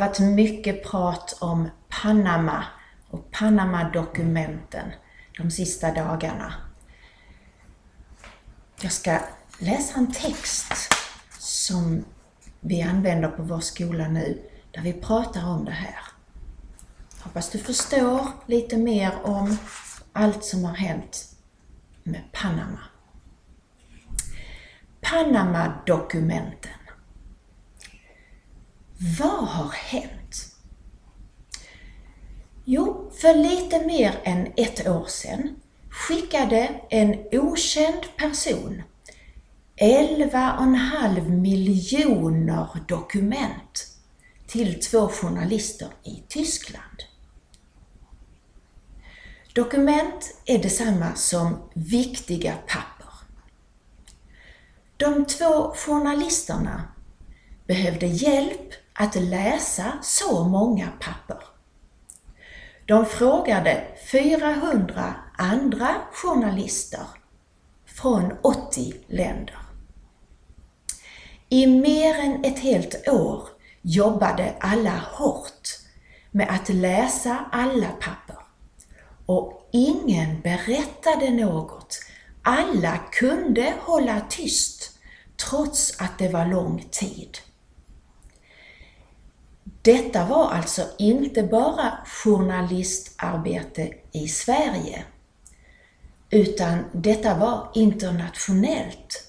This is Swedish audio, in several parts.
Det har varit mycket prat om Panama och Panama-dokumenten de sista dagarna. Jag ska läsa en text som vi använder på vår skola nu, där vi pratar om det här. Hoppas du förstår lite mer om allt som har hänt med Panama. Panama-dokumenten. Vad har hänt? Jo, för lite mer än ett år sedan skickade en okänd person 11,5 miljoner dokument till två journalister i Tyskland. Dokument är detsamma som viktiga papper. De två journalisterna behövde hjälp att läsa så många papper. De frågade 400 andra journalister från 80 länder. I mer än ett helt år jobbade alla hårt med att läsa alla papper och ingen berättade något. Alla kunde hålla tyst trots att det var lång tid. Detta var alltså inte bara journalistarbete i Sverige, utan detta var internationellt.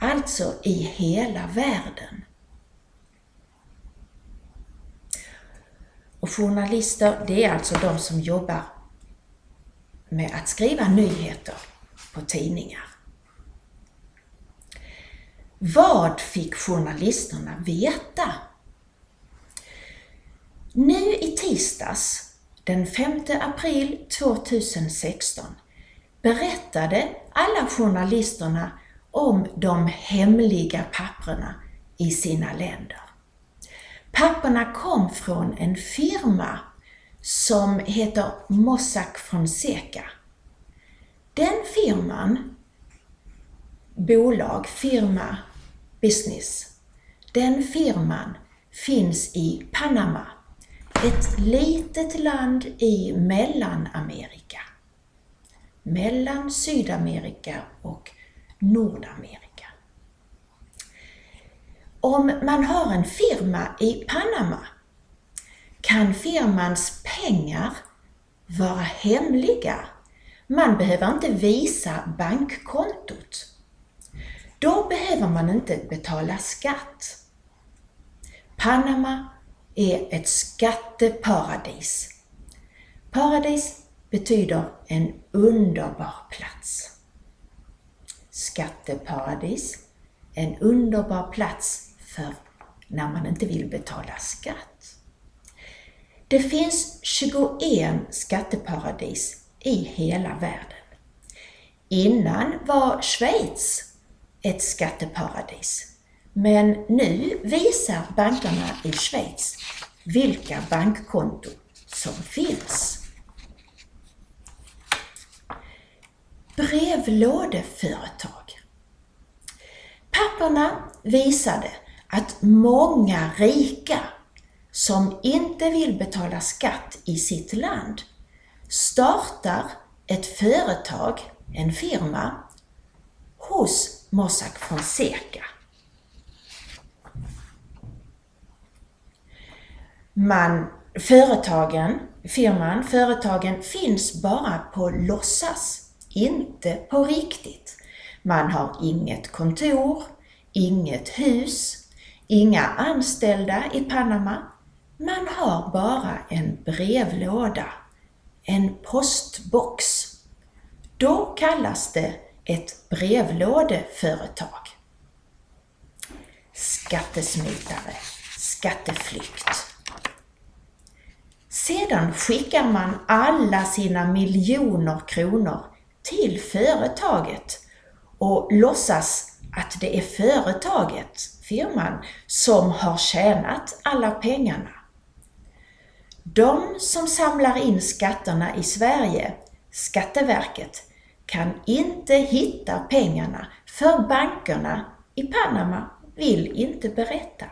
Alltså i hela världen. Och journalister, det är alltså de som jobbar med att skriva nyheter på tidningar. Vad fick journalisterna veta? Nu i tisdags, den 5 april 2016, berättade alla journalisterna om de hemliga papperna i sina länder. Papperna kom från en firma som heter Mossack Fonseca. Den firman, bolag, firma, business, den firman finns i Panama, ett litet land i Mellanamerika. Mellan Sydamerika och Nordamerika. Om man har en firma i Panama kan firmans pengar vara hemliga. Man behöver inte visa bankkontot. Då behöver man inte betala skatt. Panama är ett skatteparadis. Paradis betyder en underbar plats. Skatteparadis, en underbar plats för när man inte vill betala skatt. Det finns 21 skatteparadis i hela världen. Innan var Schweiz ett skatteparadis, men nu visar bankerna i Schweiz vilka bankkonton som finns. Brevlådeföretag. Papperna visade att många rika som inte vill betala skatt i sitt land startar ett företag, en firma, hos Mossack Fonseca. Man, företagen, firman, företagen finns bara på låtsas, inte på riktigt. Man har inget kontor, inget hus, inga anställda i Panama. Man har bara en brevlåda, en postbox. Då kallas det ett brevlådeföretag. Skattesmitare, skatteflykt. Sedan skickar man alla sina miljoner kronor till företaget och låtsas att det är företaget, firman, som har tjänat alla pengarna. De som samlar in skatterna i Sverige, Skatteverket, kan inte hitta pengarna för bankerna i Panama vill inte berätta.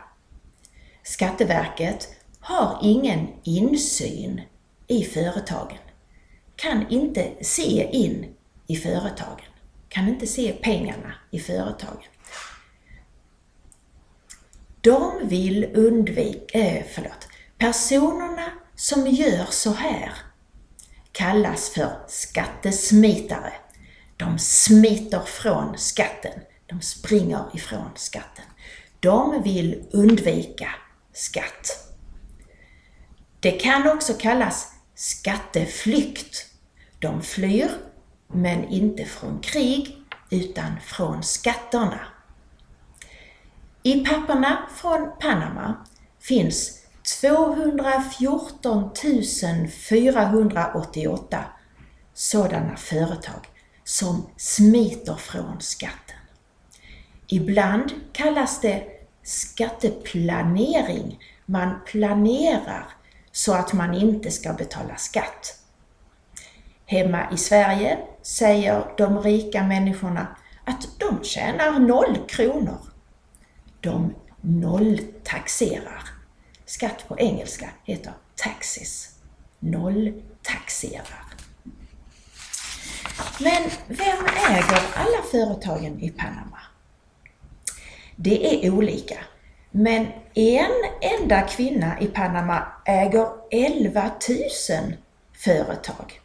Skatteverket har ingen insyn i företagen, kan inte se in i företagen, kan inte se pengarna i företagen. De vill undvika, eh, förlåt, personerna som gör så här kallas för skattesmitare. De smiter från skatten. De springer ifrån skatten. De vill undvika skatt. Det kan också kallas skatteflykt. De flyr, men inte från krig, utan från skatterna. I papperna från Panama finns 214 488 sådana företag som smiter från skatten. Ibland kallas det skatteplanering. Man planerar så att man inte ska betala skatt. Hemma i Sverige säger de rika människorna att de tjänar noll kronor. De nolltaxerar. Skatt på engelska heter taxes. Nolltaxerar. Men vem äger alla företagen i Panama? Det är olika. Men en enda kvinna i Panama äger 11 000 företag.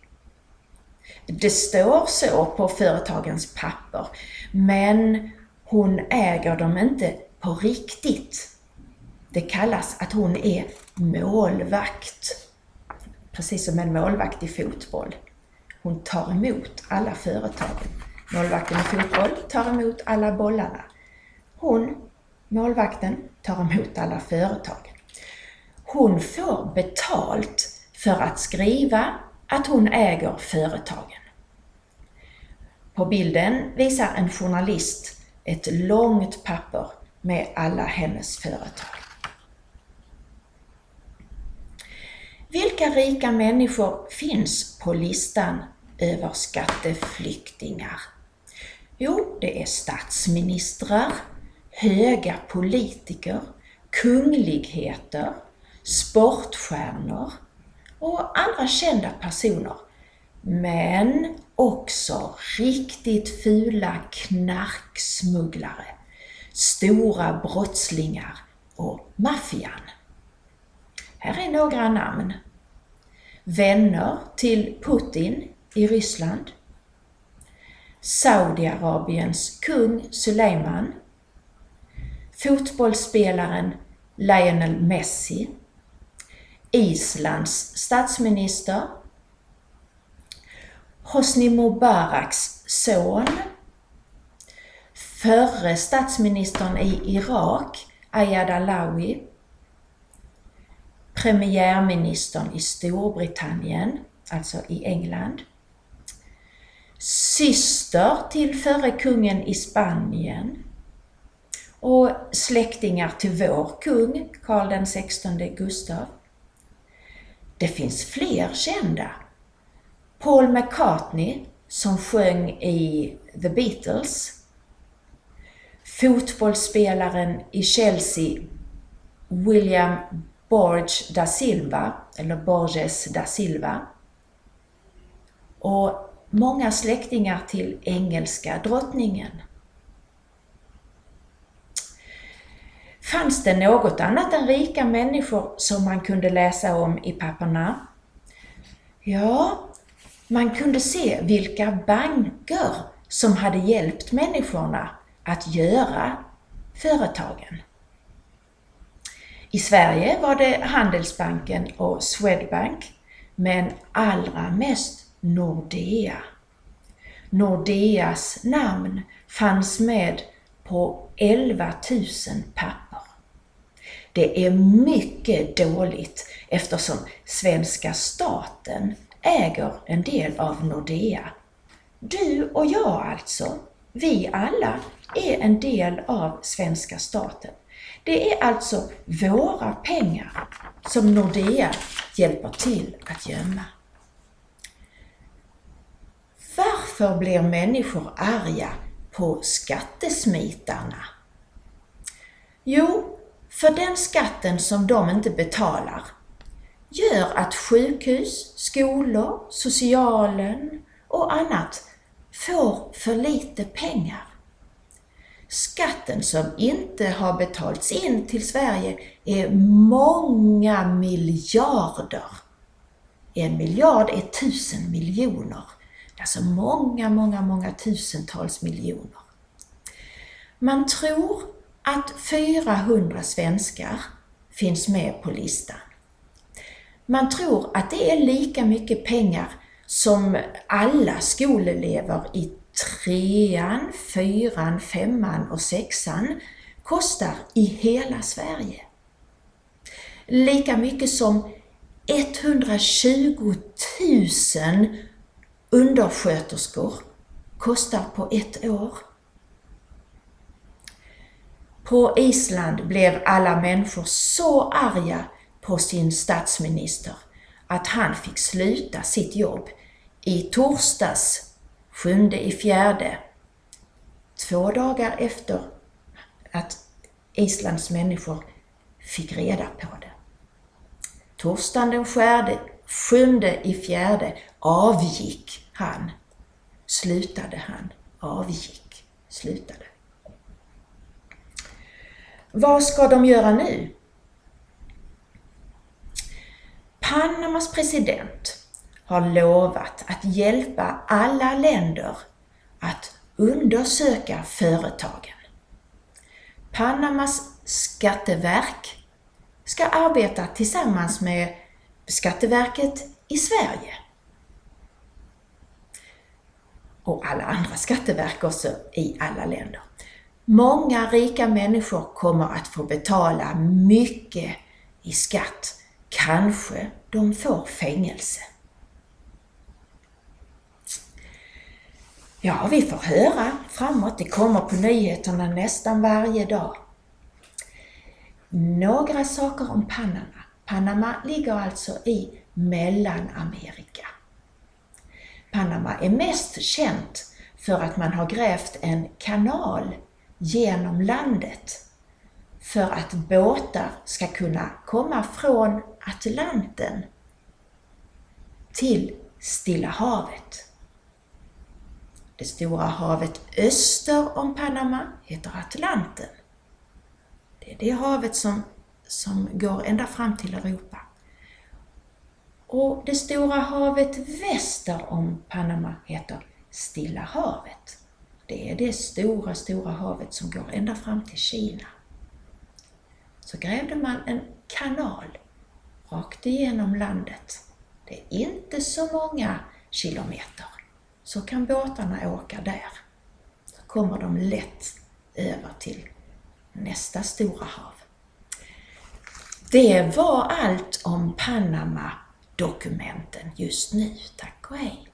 Det står så på företagens papper, men hon äger dem inte på riktigt. Det kallas att hon är målvakt. Precis som en målvakt i fotboll. Hon tar emot alla företagen. Målvakten i fotboll tar emot alla bollarna. Hon, målvakten, tar emot alla företag. Hon får betalt för att skriva att hon äger företagen. På bilden visar en journalist ett långt papper med alla hennes företag. Vilka rika människor finns på listan över skatteflyktingar? Jo, det är statsministrar, höga politiker, kungligheter, sportstjärnor och andra kända personer. Men också riktigt fula knarksmugglare, stora brottslingar och maffian. Här är några namn. Vänner till Putin i Ryssland. Saudiarabiens kung Suleiman. Fotbollsspelaren Lionel Messi. Islands statsminister. Hosni Mubaraks son. Förre statsministern i Irak, Ayad Alawi premiärministern i Storbritannien, alltså i England, syster till förre kungen i Spanien och släktingar till vår kung, Karl den XVI Gustav. Det finns fler kända. Paul McCartney som sjöng i The Beatles. Fotbollsspelaren i Chelsea William Borge da Silva, eller Borges da Silva. Och många släktingar till engelska drottningen. Fanns det något annat än rika människor som man kunde läsa om i papperna? Ja, man kunde se vilka banker som hade hjälpt människorna att göra företagen. I Sverige var det Handelsbanken och Swedbank, men allra mest Nordea. Nordeas namn fanns med på 11 000 papper. Det är mycket dåligt eftersom svenska staten äger en del av Nordea. Du och jag alltså, vi alla, är en del av svenska staten. Det är alltså våra pengar som Nordea hjälper till att gömma. Varför blir människor arga på skattesmitarna? Jo, för den skatten som de inte betalar gör att sjukhus, skolor, socialen och annat får för lite pengar. Skatten som inte har betalts in till Sverige är många miljarder. En miljard är tusen miljoner. Alltså många, många, många tusentals miljoner. Man tror att 400 svenskar finns med på listan. Man tror att det är lika mycket pengar som alla skolelever i trean, fyran, femman och sexan kostar i hela Sverige. Lika mycket som 120 000 undersköterskor kostar på ett år. På Island blev alla människor så arga på sin statsminister att han fick sluta sitt jobb i torsdags, sjunde i fjärde, två dagar efter att Islands människor fick reda på det. Torsdagen den skärde, sjunde i fjärde avgick han. Slutade han. Avgick. Slutade. Vad ska de göra nu? Panamas president har lovat att hjälpa alla länder att undersöka företagen. Panamas skatteverk ska arbeta tillsammans med Skatteverket i Sverige. Och alla andra skatteverk också i alla länder. Många rika människor kommer att få betala mycket i skatt. Kanske de får fängelse. Ja, vi får höra framåt. Det kommer på nyheterna nästan varje dag. Några saker om Panama. Panama ligger alltså i Mellanamerika. Panama är mest känt för att man har grävt en kanal genom landet för att båtar ska kunna komma från Atlanten till Stilla havet. Det stora havet öster om Panama heter Atlanten. Det är det havet som, som går ända fram till Europa. Och det stora havet väster om Panama heter Stilla havet. Det är det stora, stora havet som går ända fram till Kina. Så grävde man en kanal rakt igenom landet. Det är inte så många kilometer. Så kan båtarna åka där. Så kommer de lätt över till nästa stora hav. Det var allt om Panama-dokumenten just nu. Tack och hej!